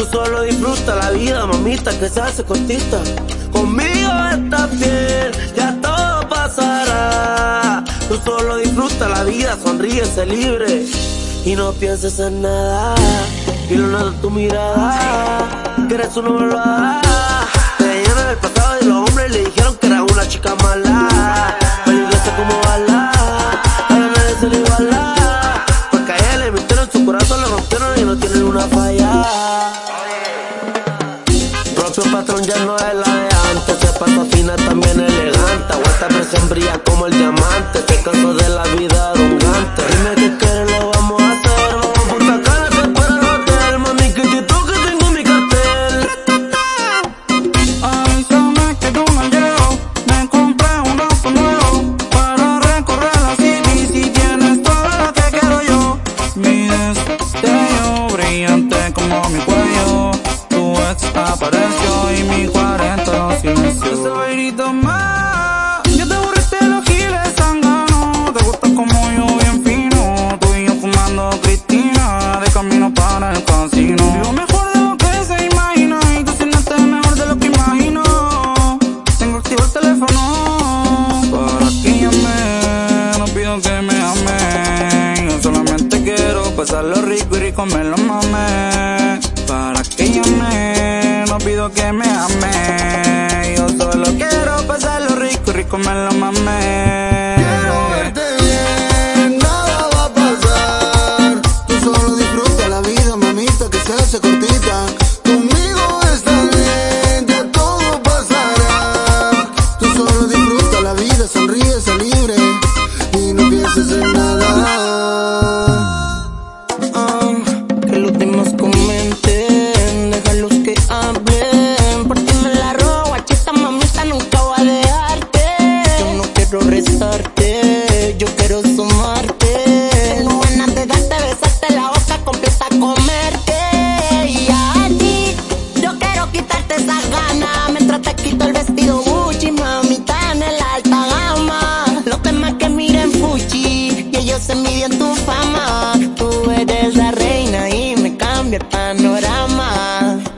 Tú solo disfruta la vida, mamita, que se hace cortita. Conmigo estás bien, ya todo pasará. Tú solo disfruta la vida, sonríe, sé libre. Y no pienses en nada. Y lo noto tu mirada. Que eres una malvada. Te llenan el pasado y los hombres le dijeron que era una chica mala. Peligrosa como bala. Propio patrón ya no es la de antes. Se pasa fina, también elegante. Aguanta presión, brilla como el diamante. Se cansó de la vida. Dime 40 lo silenció. Ese bailito más, yo te aburriste los giles sanganos. Te gusta como yo bien fino, tú y yo fumando Cristina de camino para el casino. Vivo mejor de lo que se imagina y tú sientes mejor de lo que imagino. Tengo activo el teléfono para que llame. No pido que me ame. Yo solamente quiero pasarlo rico y rico me lo mame. Para que llame. No pido que me ame. Rico y rico me lo mame.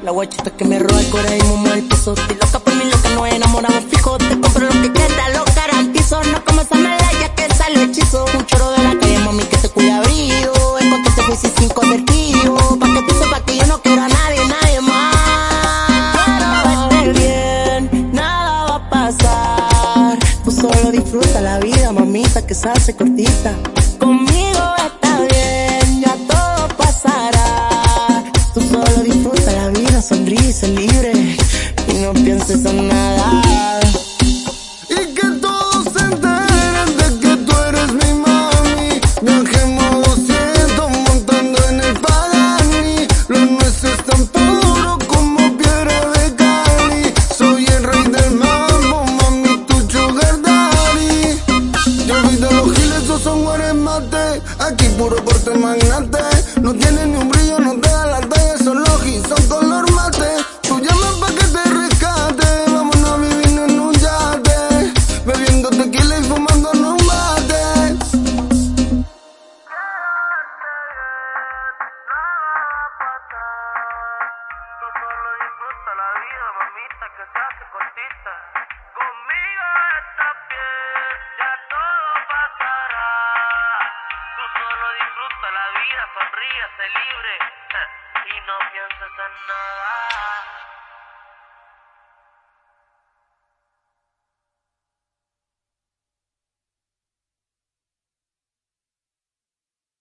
La guachita que me roba el corazón y mueve el piso. Estoy loca por mí, loca no enamorado fijo. Te compro lo que quieras, lo garantizo. No como esa medalla que sale hechizo. Un choro de la calle, mami, que te cuida brillo. Encontraste fui sin convertido. Pa' que tú sepas que yo no quiero a nadie, nadie más. Quiero verte bien, nada va a pasar. Tú solo disfruta la vida, mamita, que se hace cortita. Nada. Y que todos se enteren de que tú eres mi mami. Viajemos 200 montando en el Pagani. Lo nuestro es tan puro como piedra de Cali. Soy el rey del mambo, mami, tu sugar daddy. Yo olvido los giles, esos son guares mate. Aquí puro corte magnate. No tiene ni un brillo, libre. Y no pienses en nada.